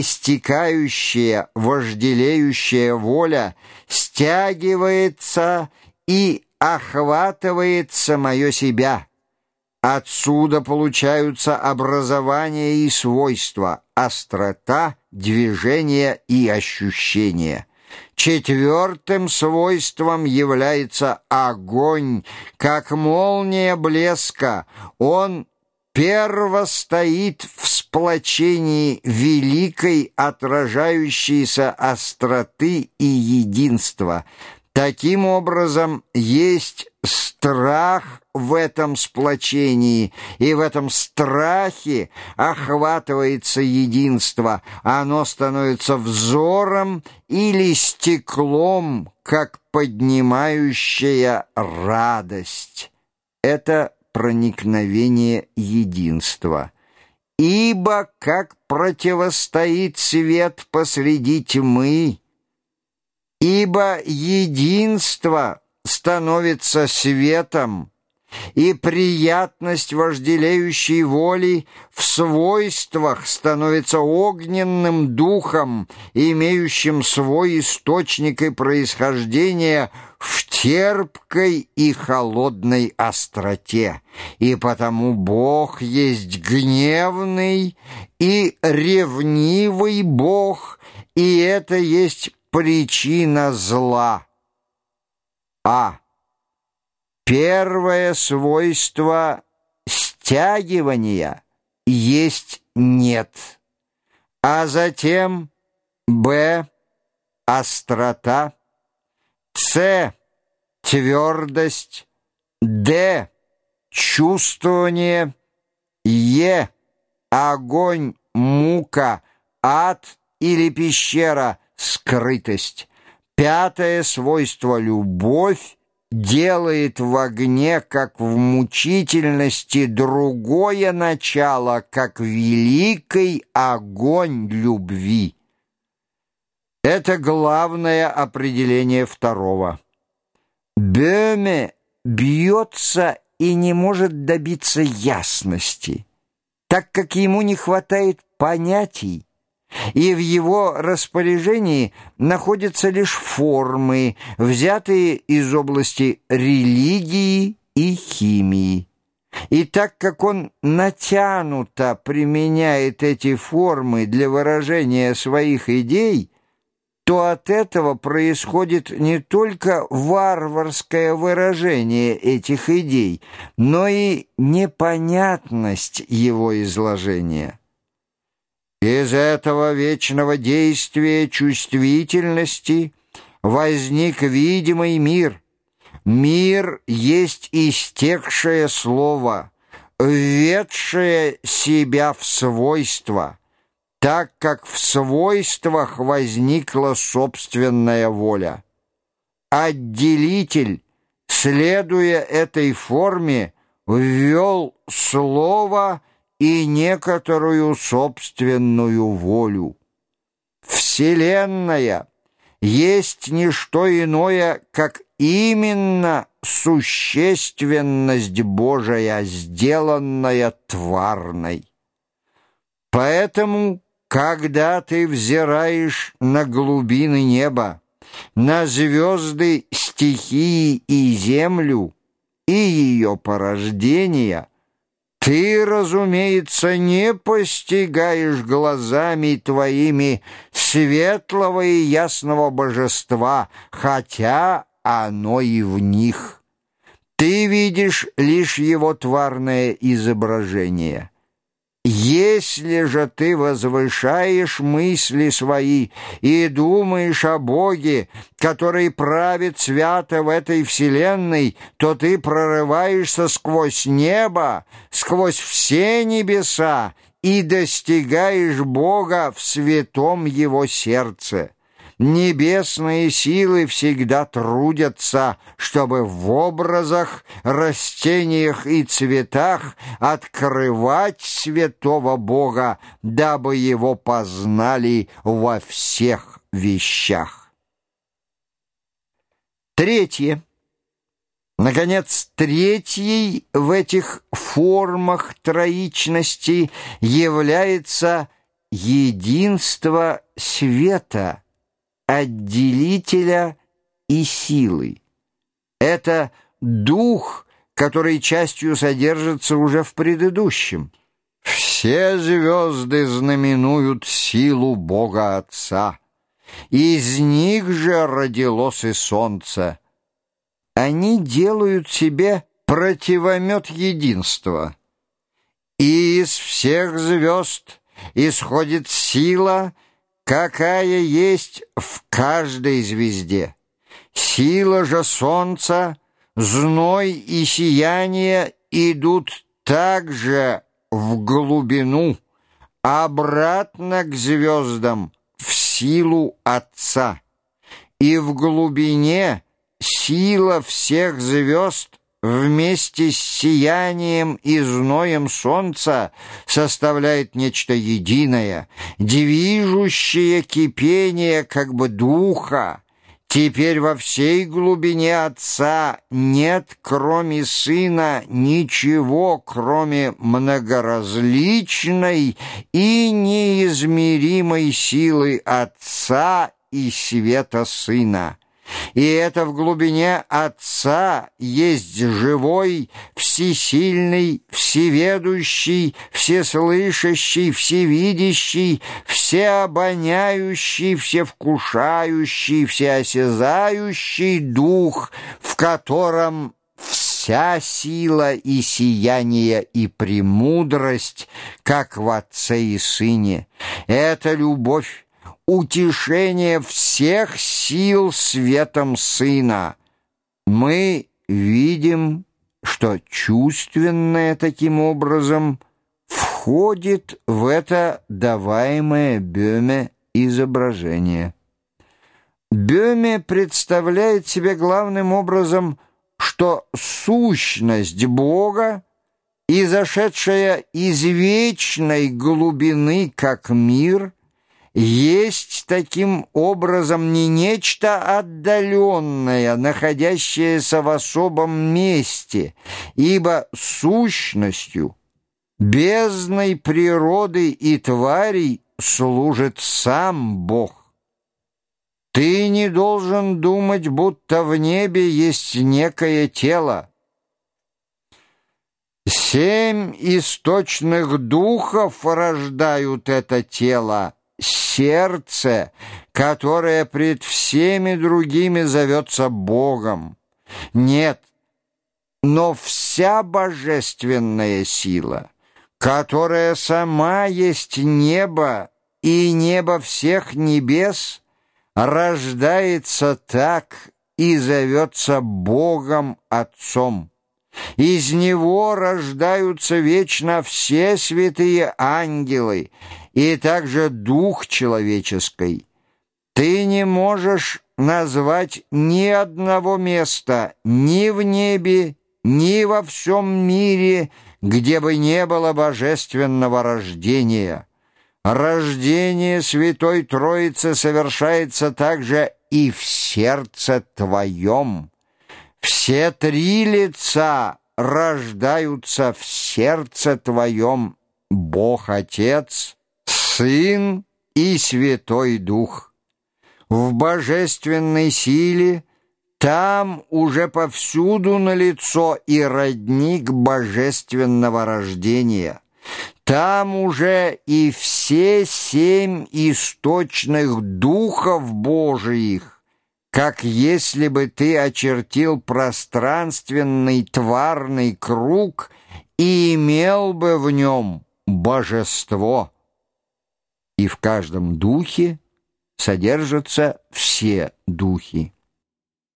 истекающая, вожделеющая воля стягивается и охватывает самое себя. Отсюда получаются образование и свойства, острота, движение и ощущение. Четвертым свойством является огонь, как молния блеска. Он перво стоит в сплочении великой отражающейся остроты и единства. Таким образом, есть страх в этом сплочении, и в этом страхе охватывается единство, оно становится взором или стеклом, как поднимающая радость. Это проникновение единства. Ибо как противостоит свет посреди тьмы, ибо единство становится светом, и приятность вожделеющей воли в свойствах становится огненным духом, имеющим свой источник и происхождение в терпкой и холодной остроте. И потому Бог есть гневный и ревнивый Бог, и это есть причина зла. А. Первое свойство стягивания есть нет, а затем Б. Острота, С. Твердость, Д. Чувствование, Е. Огонь, мука, ад или пещера, скрытость. Пятое свойство — любовь делает в огне, как в мучительности, другое начало, как великий огонь любви. Это главное определение второго. Бёме бьется и не может добиться ясности, так как ему не хватает понятий, и в его распоряжении находятся лишь формы, взятые из области религии и химии. И так как он натянуто применяет эти формы для выражения своих идей, то от этого происходит не только варварское выражение этих идей, но и непонятность его изложения. Из этого вечного действия чувствительности возник видимый мир. Мир есть истекшее слово, введшее себя в свойства, так как в свойствах возникла собственная воля. Отделитель, следуя этой форме, ввел слово и некоторую собственную волю. Вселенная есть не что иное, как именно существенность Божия, сделанная тварной. Поэтому, когда ты взираешь на глубины неба, на звезды стихии и землю и ее порождения, ты, разумеется, не постигаешь глазами твоими светлого и ясного божества, хотя оно и в них. Ты видишь лишь его тварное изображение. Если же ты возвышаешь мысли свои и думаешь о Боге, который правит свято в этой вселенной, то ты прорываешься сквозь небо, сквозь все небеса и достигаешь Бога в святом его сердце. Небесные силы всегда трудятся, чтобы в образах, растениях и цветах открывать святого Бога, дабы его познали во всех вещах. Третье. Наконец, третьей в этих формах троичности является единство света, отделителя и силы. Это дух, который частью содержится уже в предыдущем. Все звезды знаменуют силу Бога Отца. Из них же родилось и солнце. Они делают себе противомет единства. И из всех звезд исходит сила, какая есть в каждой звезде. Сила же солнца, зной и сияние идут также в глубину, обратно к звездам, в силу Отца. И в глубине сила всех звезд вместе с сиянием и зноем солнца составляет нечто единое, движущее кипение как бы духа, Теперь во всей глубине Отца нет, кроме Сына, ничего, кроме многоразличной и неизмеримой силы Отца и света Сына. И это в глубине Отца есть живой, всесильный, всеведущий, всеслышащий, всевидящий, всеобоняющий, всевкушающий, всеосязающий Дух, в котором вся сила и сияние и премудрость, как в Отце и Сыне. Это любовь, утешение всех сил светом Сына. Мы видим, что чувственное таким образом входит в это даваемое Бёме изображение. Бёме представляет себе главным образом, что сущность Бога, изошедшая из вечной глубины как мир – есть таким образом не нечто отдаленное, находящееся в особом месте, ибо сущностью, бездной природы и тварей служит сам Бог. Ты не должен думать, будто в небе есть некое тело. Семь источных духов рождают это тело, сердце, которое пред всеми другими зовется Богом. Нет, но вся божественная сила, которая сама есть небо и небо всех небес, рождается так и зовется Богом Отцом. Из него рождаются вечно все святые ангелы, и также дух человеческий. Ты не можешь назвать ни одного места ни в небе, ни во всем мире, где бы не было божественного рождения. Рождение Святой Троицы совершается также и в сердце твоем. Все три лица рождаются в сердце твоем, Бог Отец, Сын и Святой Дух. В божественной силе там уже повсюду налицо и родник божественного рождения. Там уже и все семь источных духов Божиих, как если бы ты очертил пространственный тварный круг и имел бы в нем божество и в каждом духе содержатся все духи.